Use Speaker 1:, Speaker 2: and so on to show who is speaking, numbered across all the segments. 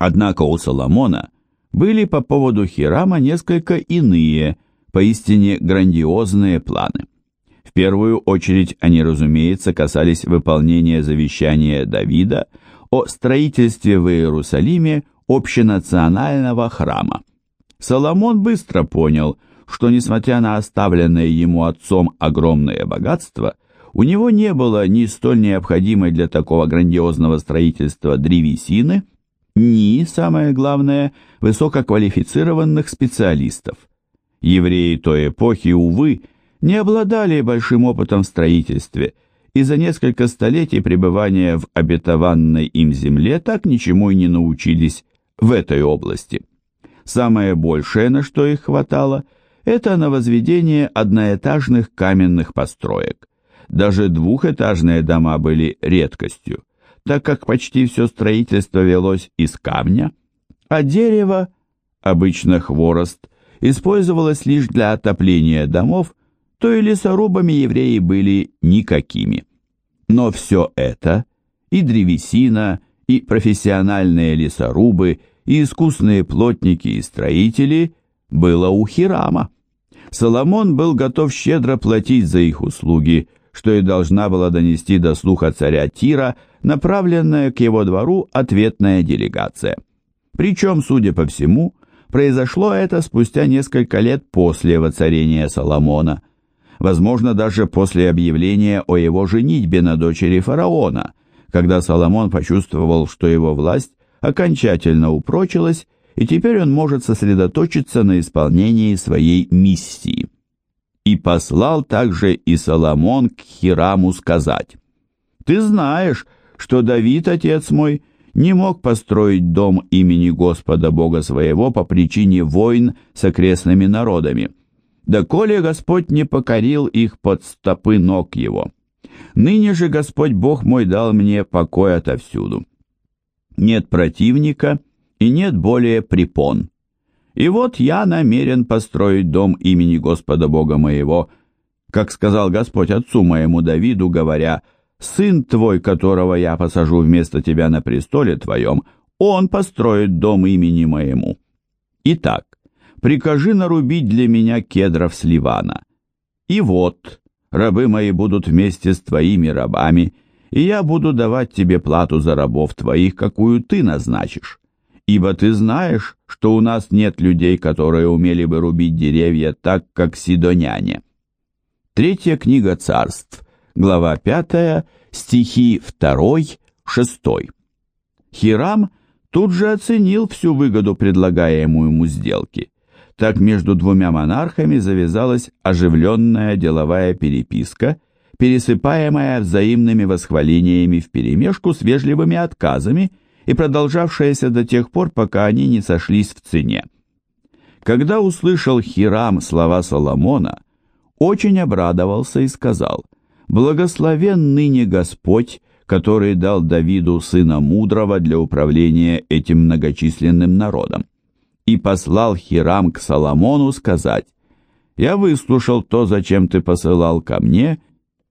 Speaker 1: Однако у Соломона были по поводу Хирама несколько иные, поистине грандиозные планы. В первую очередь они, разумеется, касались выполнения завещания Давида о строительстве в Иерусалиме общенационального храма. Соломон быстро понял, что, несмотря на оставленное ему отцом огромное богатство, у него не было ни столь необходимой для такого грандиозного строительства древесины, ни, самое главное, высококвалифицированных специалистов. Евреи той эпохи, увы, не обладали большим опытом в строительстве и за несколько столетий пребывания в обетованной им земле так ничему и не научились в этой области. Самое большее, на что их хватало, это на возведение одноэтажных каменных построек. Даже двухэтажные дома были редкостью, так как почти все строительство велось из камня, а дерево, обычно хворост, использовалось лишь для отопления домов, то и лесорубами евреи были никакими. Но все это, и древесина, и профессиональные лесорубы, и искусные плотники и строители было у Хирама. Соломон был готов щедро платить за их услуги, что и должна была донести до слуха царя Тира направленная к его двору ответная делегация. Причем, судя по всему, произошло это спустя несколько лет после воцарения Соломона, возможно, даже после объявления о его женитьбе на дочери фараона, когда Соломон почувствовал, что его власть окончательно упрочилась, и теперь он может сосредоточиться на исполнении своей миссии. И послал также и Соломон к Хираму сказать, «Ты знаешь, что Давид, отец мой, не мог построить дом имени Господа Бога своего по причине войн с окрестными народами, доколе Господь не покорил их под стопы ног его. Ныне же Господь Бог мой дал мне покой отовсюду. Нет противника и нет более препон. И вот я намерен построить дом имени Господа Бога моего, как сказал Господь отцу моему Давиду, говоря, «Сын твой, которого я посажу вместо тебя на престоле твоем, он построит дом имени моему». Итак, прикажи нарубить для меня кедров с Ливана. И вот, рабы мои будут вместе с твоими рабами, и я буду давать тебе плату за рабов твоих, какую ты назначишь. Ибо ты знаешь, что у нас нет людей, которые умели бы рубить деревья так, как сидоняне. Третья книга царств, глава 5, стихи 2, 6. Хирам тут же оценил всю выгоду предлагаемую ему сделки. Так между двумя монархами завязалась оживленная деловая переписка, пересыпаемая взаимными восхвалениями вперемешку с вежливыми отказами и продолжавшаяся до тех пор, пока они не сошлись в цене. Когда услышал Хирам слова Соломона, очень обрадовался и сказал, «Благословен ныне Господь, который дал Давиду сына мудрого для управления этим многочисленным народом и послал Хирам к Соломону сказать, «Я выслушал то, зачем ты посылал ко мне,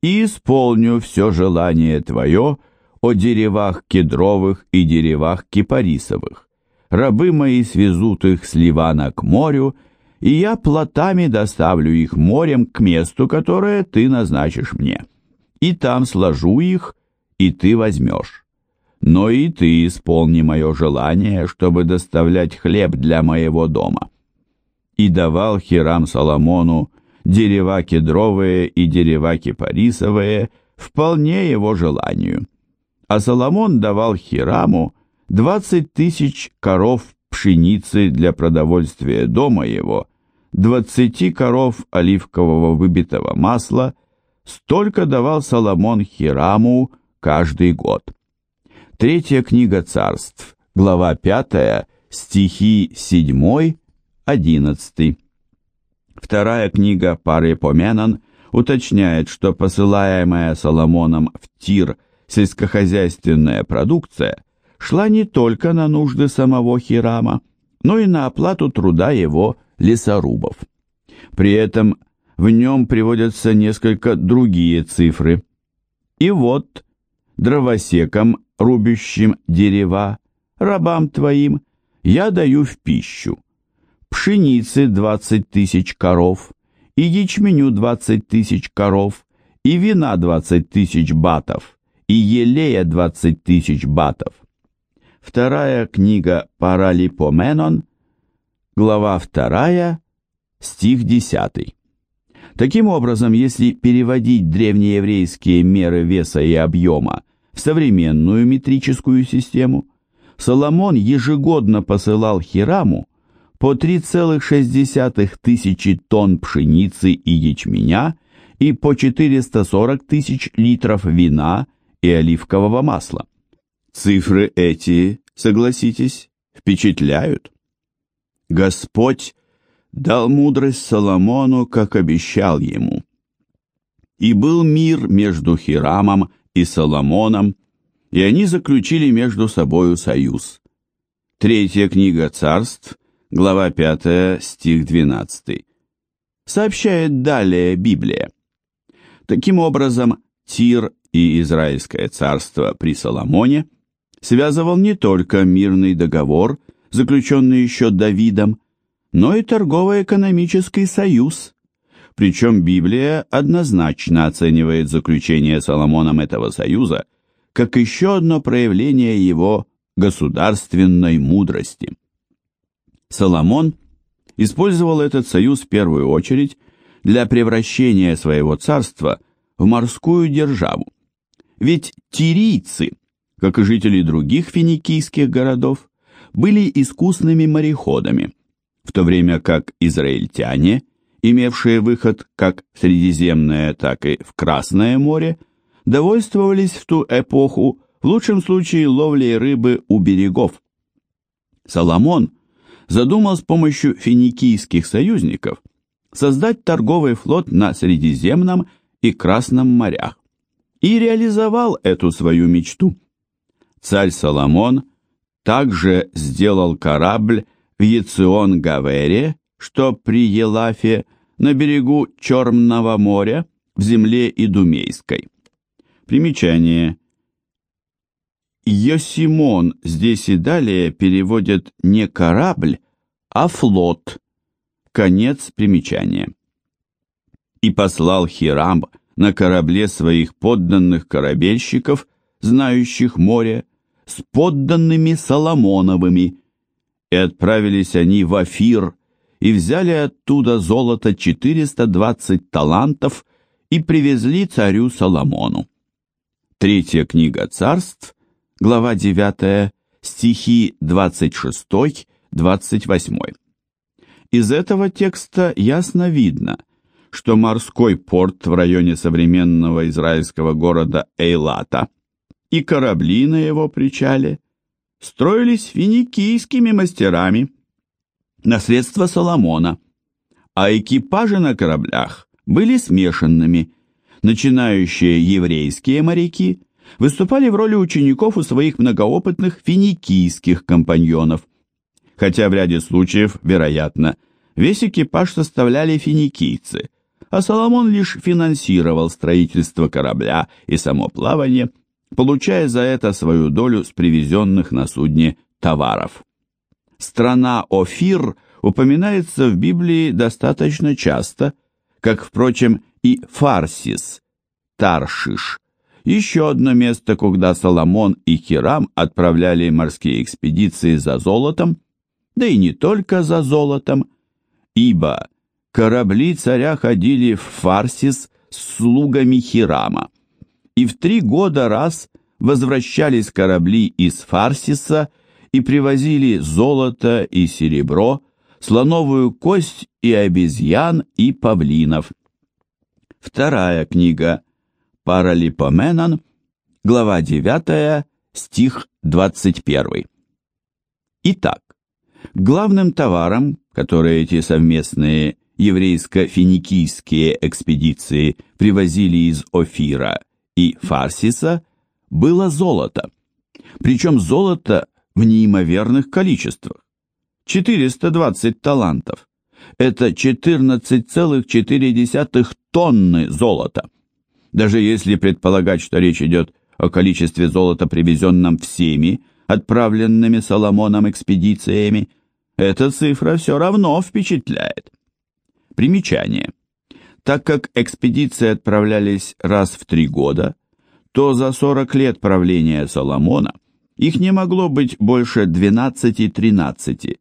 Speaker 1: и исполню все желание твое о деревах кедровых и деревах кипарисовых. Рабы мои свезут их с Ливана к морю, и я плотами доставлю их морем к месту, которое ты назначишь мне. И там сложу их, и ты возьмешь но и ты исполни мое желание, чтобы доставлять хлеб для моего дома». И давал Хирам Соломону дерева кедровые и дерева кипарисовые вполне его желанию. А Соломон давал Хираму двадцать тысяч коров пшеницы для продовольствия дома его, двадцати коров оливкового выбитого масла, столько давал Соломон Хираму каждый год. Третья книга царств, глава 5, стихи 7, 11. Вторая книга пары Поменан уточняет, что посылаемая Соломоном в Тир сельскохозяйственная продукция шла не только на нужды самого Хирама, но и на оплату труда его лесорубов. При этом в нем приводятся несколько другие цифры. И вот дровосекам рубящим дерева, рабам твоим, я даю в пищу. Пшеницы двадцать тысяч коров, и ячменю двадцать тысяч коров, и вина двадцать тысяч батов, и елея двадцать тысяч батов. Вторая книга Паралипоменон, глава вторая, стих десятый. Таким образом, если переводить древнееврейские меры веса и объема в современную метрическую систему, Соломон ежегодно посылал Хираму по 3,6 тысячи тонн пшеницы и ячменя и по 440 тысяч литров вина и оливкового масла. Цифры эти, согласитесь, впечатляют. Господь дал мудрость Соломону, как обещал ему. И был мир между Хирамом и Соломоном, и они заключили между собою союз. Третья книга царств, глава 5, стих 12. Сообщает далее Библия. Таким образом, Тир и Израильское царство при Соломоне связывал не только мирный договор, заключенный еще Давидом, но и торгово-экономический союз. Причем Библия однозначно оценивает заключение Соломоном этого союза как еще одно проявление его государственной мудрости. Соломон использовал этот союз в первую очередь для превращения своего царства в морскую державу. Ведь тирийцы, как и жители других финикийских городов, были искусными мореходами – в то время как израильтяне, имевшие выход как в Средиземное, так и в Красное море, довольствовались в ту эпоху в лучшем случае ловлей рыбы у берегов. Соломон задумал с помощью финикийских союзников создать торговый флот на Средиземном и Красном морях и реализовал эту свою мечту. Царь Соломон также сделал корабль в Яцион-Гавере, что при Елафе, на берегу Черного моря, в земле Идумейской. Примечание. Йосимон здесь и далее переводят не корабль, а флот. Конец примечания. И послал Хирам на корабле своих подданных корабельщиков, знающих море, с подданными Соломоновыми, и отправились они в Афир, и взяли оттуда золото 420 талантов и привезли царю Соломону. Третья книга царств, глава 9, стихи 26-28. Из этого текста ясно видно, что морской порт в районе современного израильского города Эйлата и корабли на его причале – строились финикийскими мастерами на средства Соломона, а экипажи на кораблях были смешанными. Начинающие еврейские моряки выступали в роли учеников у своих многоопытных финикийских компаньонов. Хотя в ряде случаев, вероятно, весь экипаж составляли финикийцы, а Соломон лишь финансировал строительство корабля и само плавание – получая за это свою долю с привезенных на судне товаров. Страна Офир упоминается в Библии достаточно часто, как, впрочем, и Фарсис, Таршиш, еще одно место, куда Соломон и Хирам отправляли морские экспедиции за золотом, да и не только за золотом, ибо корабли царя ходили в Фарсис с слугами Хирама и в три года раз возвращались корабли из Фарсиса и привозили золото и серебро, слоновую кость и обезьян и павлинов. Вторая книга Паралипоменон, глава 9, стих 21. Итак, главным товаром, которые эти совместные еврейско-финикийские экспедиции привозили из Офира и Фарсиса было золото. Причем золото в неимоверных количествах. 420 талантов. Это 14,4 тонны золота. Даже если предполагать, что речь идет о количестве золота, привезенном всеми отправленными Соломоном экспедициями, эта цифра все равно впечатляет. Примечание. Так как экспедиции отправлялись раз в три года, то за 40 лет правления Соломона их не могло быть больше 12-13.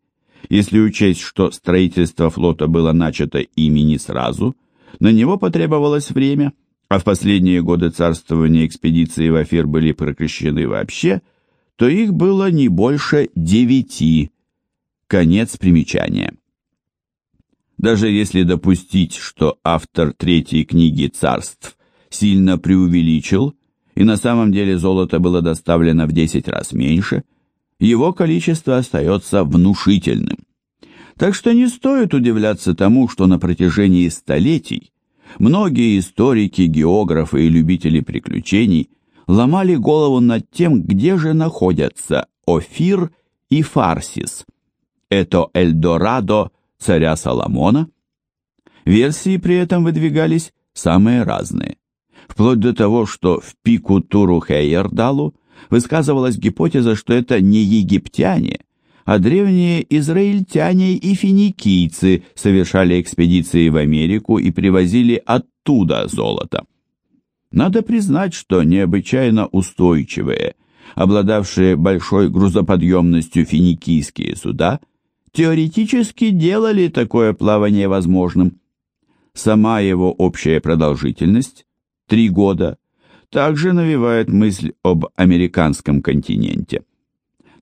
Speaker 1: Если учесть, что строительство флота было начато ими не сразу, на него потребовалось время, а в последние годы царствования экспедиции в Афир были прекращены вообще, то их было не больше девяти. Конец примечания. Даже если допустить, что автор третьей книги царств сильно преувеличил, и на самом деле золото было доставлено в 10 раз меньше, его количество остается внушительным. Так что не стоит удивляться тому, что на протяжении столетий многие историки, географы и любители приключений ломали голову над тем, где же находятся Офир и Фарсис. Это Эльдорадо царя Соломона? Версии при этом выдвигались самые разные вплоть до того, что в пику Туру Хейердалу высказывалась гипотеза, что это не египтяне, а древние израильтяне и финикийцы совершали экспедиции в Америку и привозили оттуда золото. Надо признать, что необычайно устойчивые, обладавшие большой грузоподъемностью финикийские суда, теоретически делали такое плавание возможным. Сама его общая продолжительность три года, также навевает мысль об американском континенте.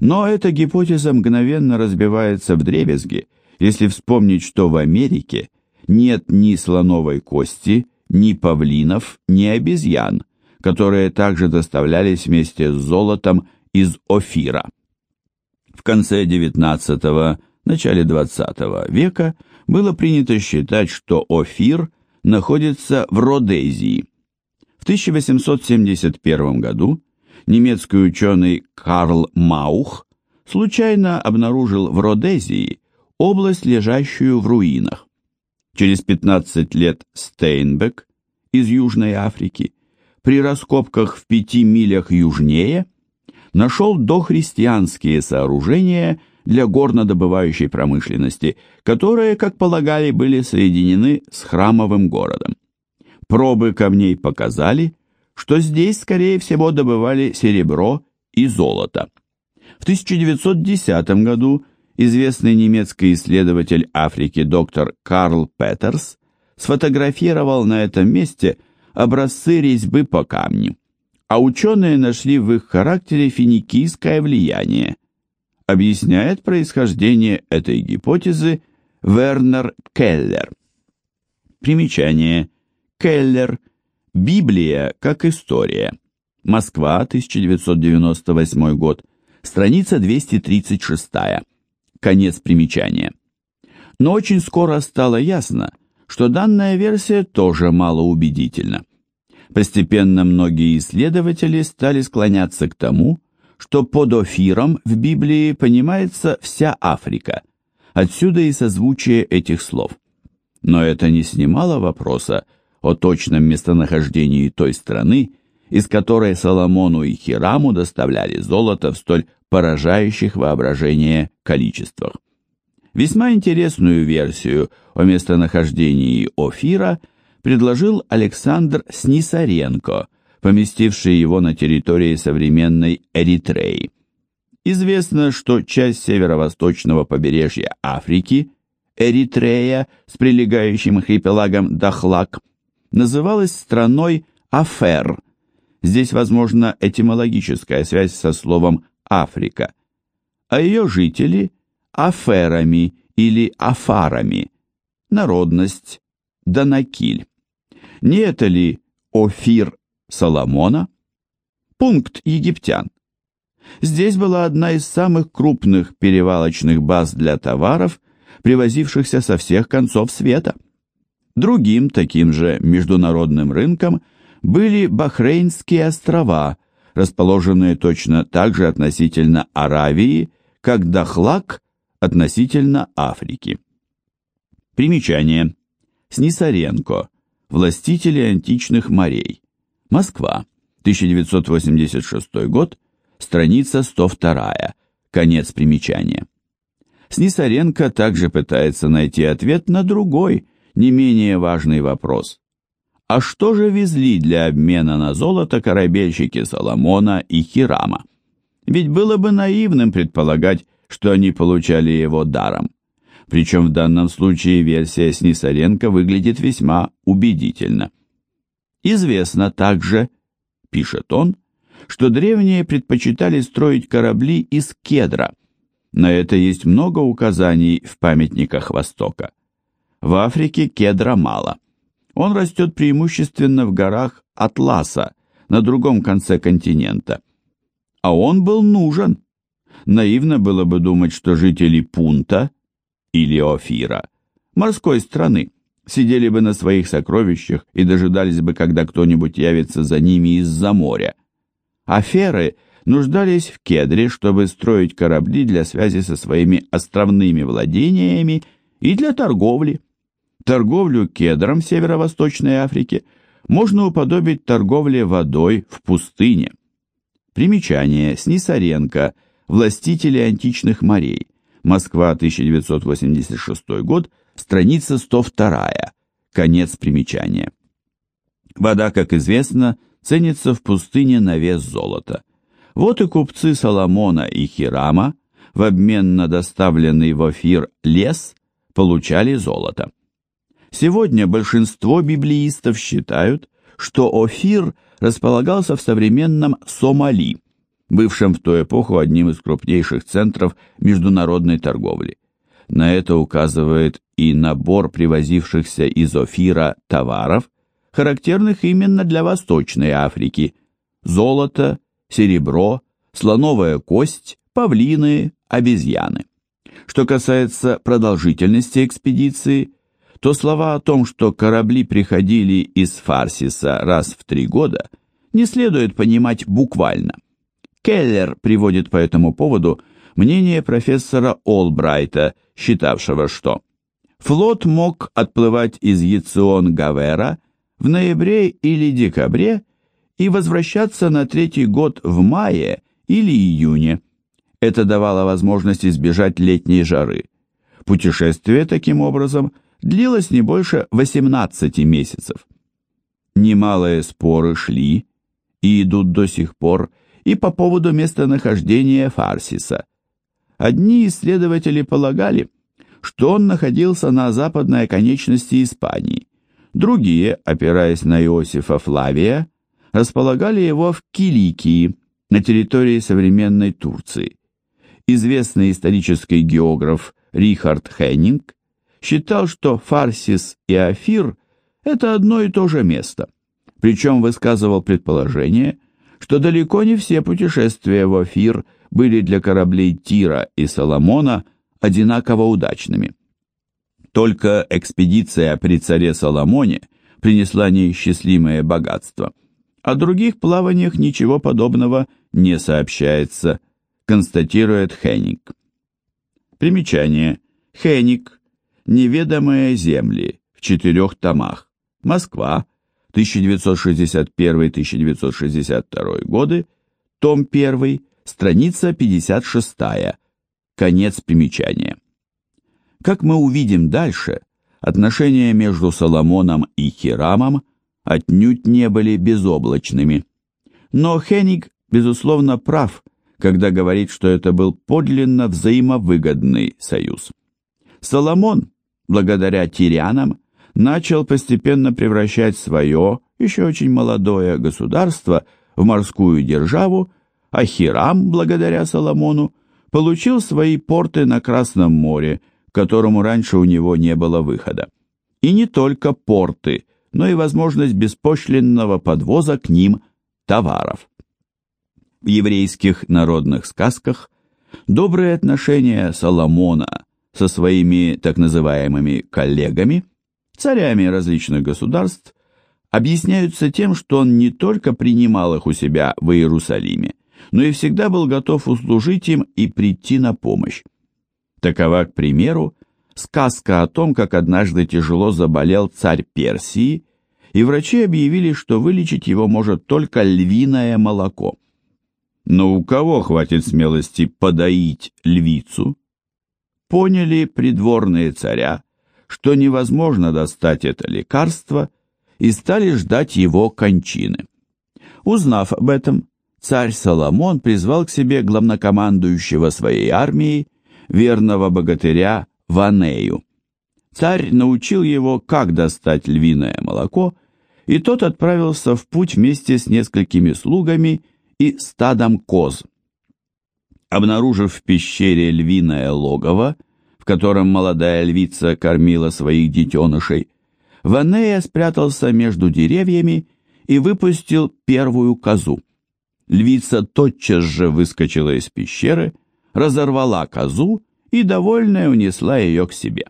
Speaker 1: Но эта гипотеза мгновенно разбивается в дребезги, если вспомнить, что в Америке нет ни слоновой кости, ни павлинов, ни обезьян, которые также доставлялись вместе с золотом из Офира. В конце XIX – начале XX века было принято считать, что Офир находится в Родезии – 1871 году немецкий ученый Карл Маух случайно обнаружил в Родезии область, лежащую в руинах. Через 15 лет Стейнбек из Южной Африки при раскопках в пяти милях южнее нашел дохристианские сооружения для горнодобывающей промышленности, которые, как полагали, были соединены с храмовым городом. Пробы камней показали, что здесь, скорее всего, добывали серебро и золото. В 1910 году известный немецкий исследователь Африки доктор Карл Петерс сфотографировал на этом месте образцы резьбы по камню, а ученые нашли в их характере финикийское влияние. Объясняет происхождение этой гипотезы Вернер Келлер. Примечание – Келлер. Библия как история. Москва, 1998 год. Страница 236. Конец примечания. Но очень скоро стало ясно, что данная версия тоже малоубедительна. Постепенно многие исследователи стали склоняться к тому, что под Офиром в Библии понимается вся Африка. Отсюда и созвучие этих слов. Но это не снимало вопроса, о точном местонахождении той страны, из которой Соломону и Хираму доставляли золото в столь поражающих воображение количествах. Весьма интересную версию о местонахождении Офира предложил Александр Снисаренко, поместивший его на территории современной Эритреи. Известно, что часть северо-восточного побережья Африки, Эритрея с прилегающим архипелагом Дахлак – называлась страной Афер. Здесь возможна этимологическая связь со словом «Африка», а ее жители – аферами или афарами, народность – Данакиль. Не это ли Офир Соломона? Пункт египтян. Здесь была одна из самых крупных перевалочных баз для товаров, привозившихся со всех концов света – Другим таким же международным рынком были Бахрейнские острова, расположенные точно так же относительно Аравии, как Дахлак относительно Африки. Примечание. Снисаренко. Властители античных морей. Москва. 1986 год. страница 102, конец примечания. Снисаренко также пытается найти ответ на другой, не менее важный вопрос. А что же везли для обмена на золото корабельщики Соломона и Хирама? Ведь было бы наивным предполагать, что они получали его даром. Причем в данном случае версия Снисаренко выглядит весьма убедительно. Известно также, пишет он, что древние предпочитали строить корабли из кедра. На это есть много указаний в памятниках Востока. В Африке кедра мало. Он растет преимущественно в горах Атласа, на другом конце континента. А он был нужен. Наивно было бы думать, что жители Пунта или Офира, морской страны, сидели бы на своих сокровищах и дожидались бы, когда кто-нибудь явится за ними из-за моря. Аферы нуждались в кедре, чтобы строить корабли для связи со своими островными владениями и для торговли. Торговлю кедром в Северо-Восточной Африке можно уподобить торговле водой в пустыне. Примечание Снисаренко, властители античных морей, Москва, 1986 год, страница 102, конец примечания. Вода, как известно, ценится в пустыне на вес золота. Вот и купцы Соломона и Хирама в обмен на доставленный в Офир лес получали золото. Сегодня большинство библеистов считают, что Офир располагался в современном Сомали, бывшем в ту эпоху одним из крупнейших центров международной торговли. На это указывает и набор привозившихся из Офира товаров, характерных именно для Восточной Африки – золото, серебро, слоновая кость, павлины, обезьяны. Что касается продолжительности экспедиции, то слова о том, что корабли приходили из Фарсиса раз в три года, не следует понимать буквально. Келлер приводит по этому поводу мнение профессора Олбрайта, считавшего, что флот мог отплывать из Яцион-Гавера в ноябре или декабре и возвращаться на третий год в мае или июне. Это давало возможность избежать летней жары. Путешествие таким образом длилось не больше 18 месяцев. Немалые споры шли и идут до сих пор и по поводу местонахождения Фарсиса. Одни исследователи полагали, что он находился на западной оконечности Испании, Другие, опираясь на Иосифа Флавия, располагали его в Киликии, на территории современной Турции. Известный исторический географ Рихард Хеннинг считал, что Фарсис и Афир – это одно и то же место, причем высказывал предположение, что далеко не все путешествия в Афир были для кораблей Тира и Соломона одинаково удачными. Только экспедиция при царе Соломоне принесла неисчислимое богатство. О других плаваниях ничего подобного не сообщается, констатирует Хенник. Примечание. Хенник. Неведомые земли. В четырех томах. Москва. 1961-1962 годы. Том 1. Страница 56. Конец примечания. Как мы увидим дальше, отношения между Соломоном и Хирамом отнюдь не были безоблачными. Но Хеник, безусловно, прав, когда говорит, что это был подлинно взаимовыгодный союз. Соломон, благодаря тирянам, начал постепенно превращать свое, еще очень молодое государство в морскую державу, а Хирам, благодаря Соломону, получил свои порты на Красном море – которому раньше у него не было выхода. И не только порты, но и возможность беспошлинного подвоза к ним товаров. В еврейских народных сказках добрые отношения Соломона со своими так называемыми коллегами, царями различных государств, объясняются тем, что он не только принимал их у себя в Иерусалиме, но и всегда был готов услужить им и прийти на помощь. Такова, к примеру, сказка о том, как однажды тяжело заболел царь Персии, и врачи объявили, что вылечить его может только львиное молоко. Но у кого хватит смелости подоить львицу? Поняли придворные царя, что невозможно достать это лекарство, и стали ждать его кончины. Узнав об этом, царь Соломон призвал к себе главнокомандующего своей армией, верного богатыря Ванею. Царь научил его, как достать львиное молоко, и тот отправился в путь вместе с несколькими слугами и стадом коз. Обнаружив в пещере львиное логово, в котором молодая львица кормила своих детенышей, Ванея спрятался между деревьями и выпустил первую козу. Львица тотчас же выскочила из пещеры, разорвала козу и, довольная, унесла ее к себе.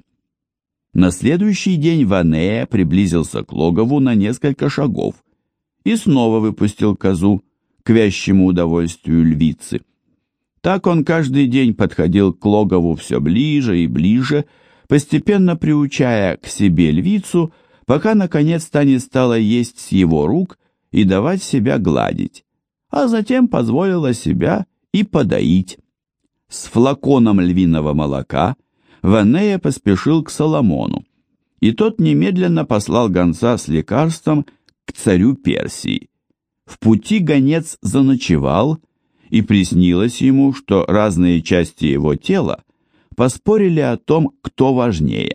Speaker 1: На следующий день Ванея приблизился к логову на несколько шагов и снова выпустил козу к вящему удовольствию львицы. Так он каждый день подходил к логову все ближе и ближе, постепенно приучая к себе львицу, пока наконец-то не стала есть с его рук и давать себя гладить, а затем позволила себя и подоить. С флаконом львиного молока Ванея поспешил к Соломону, и тот немедленно послал гонца с лекарством к царю Персии. В пути гонец заночевал, и приснилось ему, что разные части его тела поспорили о том, кто важнее.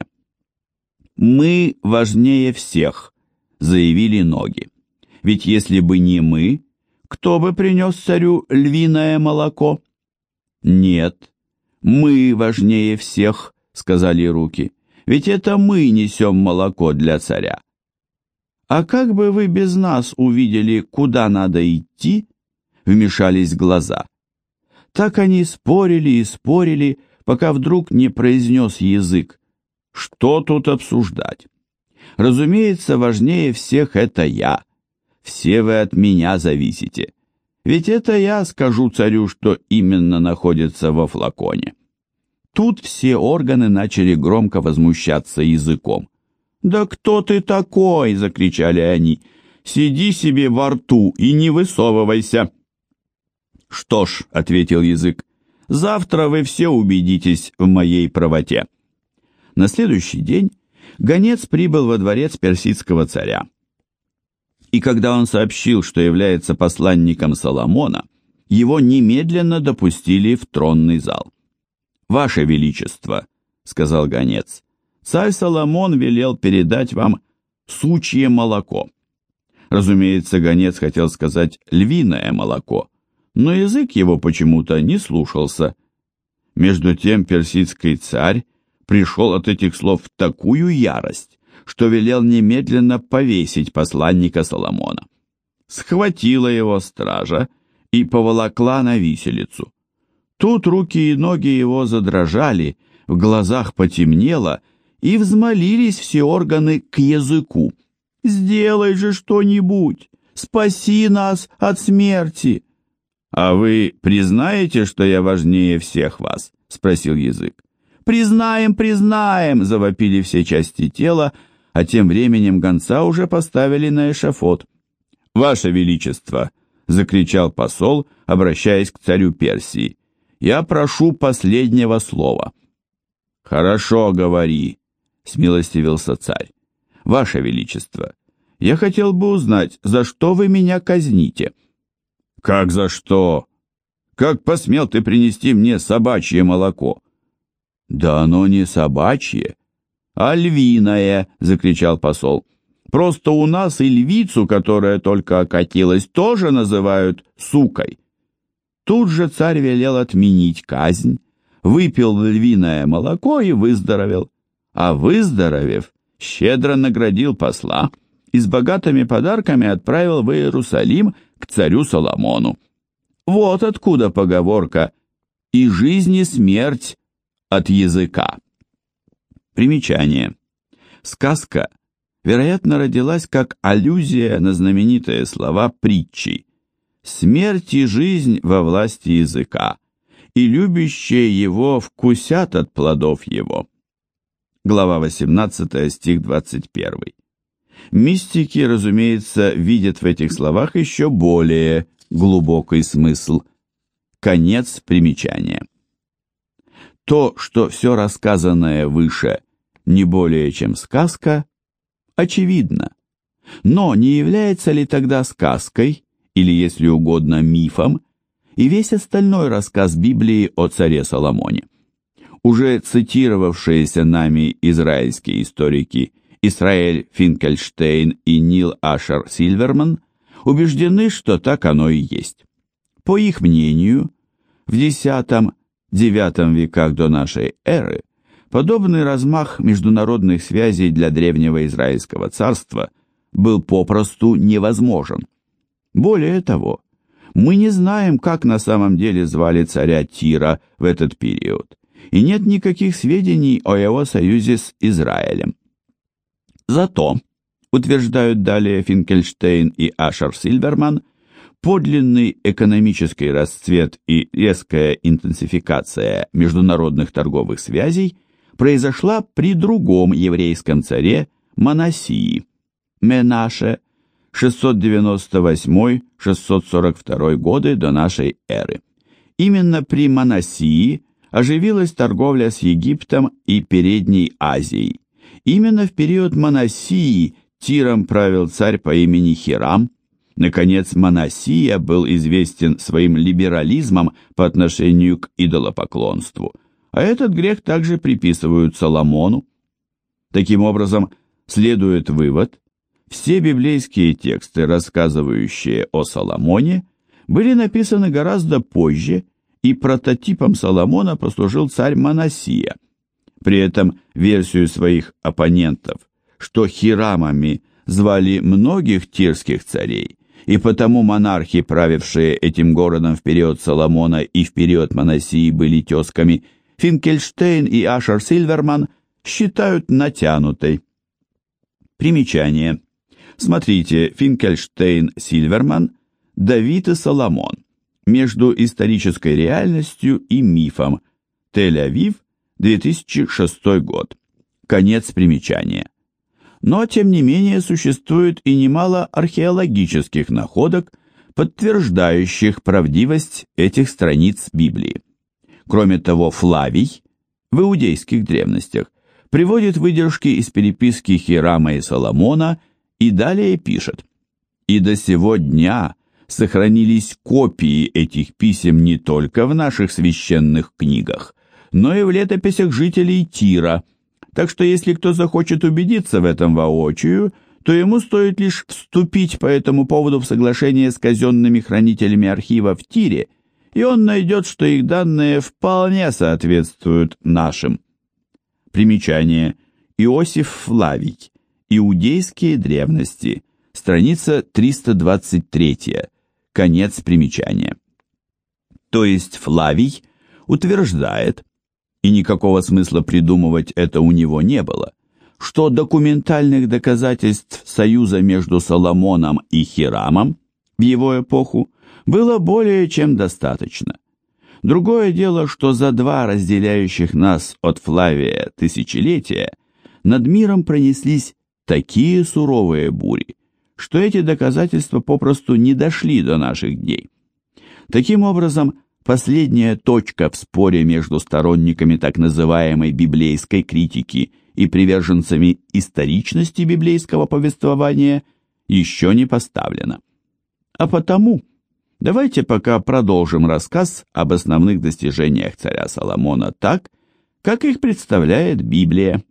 Speaker 1: «Мы важнее всех», — заявили ноги. «Ведь если бы не мы, кто бы принес царю львиное молоко?» «Нет, мы важнее всех», — сказали руки, «ведь это мы несем молоко для царя». «А как бы вы без нас увидели, куда надо идти?» — вмешались глаза. Так они спорили и спорили, пока вдруг не произнес язык. Что тут обсуждать? Разумеется, важнее всех это я. Все вы от меня зависите. Ведь это я скажу царю, что именно находится во флаконе. Тут все органы начали громко возмущаться языком. «Да кто ты такой?» — закричали они. «Сиди себе во рту и не высовывайся!» «Что ж», — ответил язык, — «завтра вы все убедитесь в моей правоте». На следующий день гонец прибыл во дворец персидского царя. И когда он сообщил, что является посланником Соломона, его немедленно допустили в тронный зал. «Ваше Величество», — сказал гонец, — «царь Соломон велел передать вам сучье молоко». Разумеется, гонец хотел сказать «львиное молоко», но язык его почему-то не слушался. Между тем персидский царь пришел от этих слов в такую ярость, что велел немедленно повесить посланника Соломона. Схватила его стража и поволокла на виселицу. Тут руки и ноги его задрожали, в глазах потемнело, и взмолились все органы к языку. «Сделай же что-нибудь! Спаси нас от смерти!» «А вы признаете, что я важнее всех вас?» — спросил язык. «Признаем, признаем!» — завопили все части тела, а тем временем гонца уже поставили на эшафот. «Ваше Величество!» — закричал посол, обращаясь к царю Персии. «Я прошу последнего слова». «Хорошо, говори», — смилостивился царь. «Ваше Величество, я хотел бы узнать, за что вы меня казните?» «Как за что? Как посмел ты принести мне собачье молоко?» «Да оно не собачье, а львиное!» — закричал посол. «Просто у нас и львицу, которая только окатилась, тоже называют сукой». Тут же царь велел отменить казнь, выпил львиное молоко и выздоровел. А выздоровев, щедро наградил посла и с богатыми подарками отправил в Иерусалим к царю Соломону. Вот откуда поговорка «И жизнь и смерть от языка. Примечание. Сказка, вероятно, родилась как аллюзия на знаменитые слова притчи «Смерть и жизнь во власти языка, и любящие его вкусят от плодов его». Глава 18, стих 21. Мистики, разумеется, видят в этих словах еще более глубокий смысл – Конец примечания. То, что все рассказанное выше не более чем сказка, очевидно. Но не является ли тогда сказкой, или, если угодно, мифом, и весь остальной рассказ Библии о царе Соломоне? Уже цитировавшиеся нами израильские историки Исраэль Финкельштейн и Нил Ашер Сильверман убеждены, что так оно и есть. По их мнению, в X-IX веках до нашей эры подобный размах международных связей для древнего Израильского царства был попросту невозможен. Более того, мы не знаем, как на самом деле звали царя Тира в этот период, и нет никаких сведений о его союзе с Израилем. Зато, утверждают далее Финкельштейн и Ашер Сильверман, подлинный экономический расцвет и резкая интенсификация международных торговых связей произошла при другом еврейском царе Манасии, Менаше, 698-642 годы до нашей эры. Именно при Манасии оживилась торговля с Египтом и Передней Азией. Именно в период Манасии Тиром правил царь по имени Хирам. Наконец, Манасия был известен своим либерализмом по отношению к идолопоклонству, а этот грех также приписывают Соломону. Таким образом, следует вывод, все библейские тексты, рассказывающие о Соломоне, были написаны гораздо позже, и прототипом Соломона послужил царь Манасия – при этом версию своих оппонентов, что хирамами звали многих тирских царей, и потому монархи, правившие этим городом в период Соломона и в период Манасии, были тезками, Финкельштейн и Ашер Сильверман считают натянутой. Примечание. Смотрите, Финкельштейн, Сильверман, Давид и Соломон. Между исторической реальностью и мифом. Тель-Авив, 2006 год. Конец примечания. Но, тем не менее, существует и немало археологических находок, подтверждающих правдивость этих страниц Библии. Кроме того, Флавий в иудейских древностях приводит выдержки из переписки Хирама и Соломона и далее пишет «И до сего дня сохранились копии этих писем не только в наших священных книгах, но и в летописях жителей Тира, так что если кто захочет убедиться в этом воочию, то ему стоит лишь вступить по этому поводу в соглашение с казенными хранителями архива в Тире, и он найдет, что их данные вполне соответствуют нашим. Примечание. Иосиф Флавий. Иудейские древности. Страница 323. Конец примечания. То есть Флавий утверждает, и никакого смысла придумывать это у него не было, что документальных доказательств союза между Соломоном и Хирамом в его эпоху было более чем достаточно. Другое дело, что за два разделяющих нас от Флавия тысячелетия над миром пронеслись такие суровые бури, что эти доказательства попросту не дошли до наших дней. Таким образом, Последняя точка в споре между сторонниками так называемой библейской критики и приверженцами историчности библейского повествования еще не поставлена. А потому давайте пока продолжим рассказ об основных достижениях царя Соломона так, как их представляет Библия.